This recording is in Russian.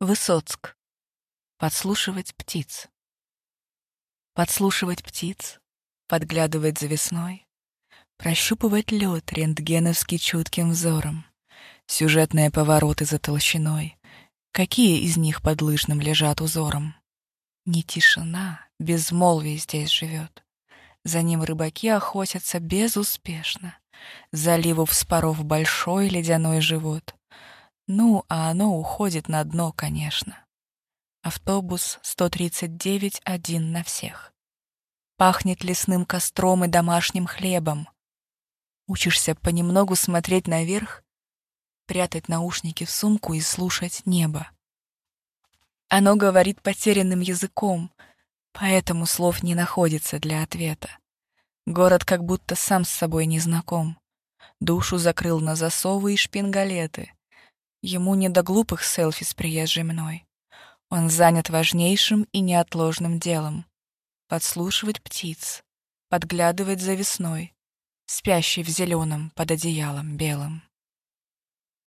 Высоцк. Подслушивать птиц. Подслушивать птиц, подглядывать за весной, Прощупывать лед рентгеновский чутким взором, Сюжетные повороты за толщиной, Какие из них под лыжным лежат узором. Не тишина, безмолвие здесь живет. За ним рыбаки охотятся безуспешно. Заливу вспоров большой ледяной живот. Ну, а оно уходит на дно, конечно. Автобус 139 один на всех. Пахнет лесным костром и домашним хлебом. Учишься понемногу смотреть наверх, прятать наушники в сумку и слушать небо. Оно говорит потерянным языком, поэтому слов не находится для ответа. Город как будто сам с собой не знаком. Душу закрыл на засовы и шпингалеты. Ему не до глупых селфи с приезжей мной. Он занят важнейшим и неотложным делом — подслушивать птиц, подглядывать за весной, спящий в зеленом под одеялом белым.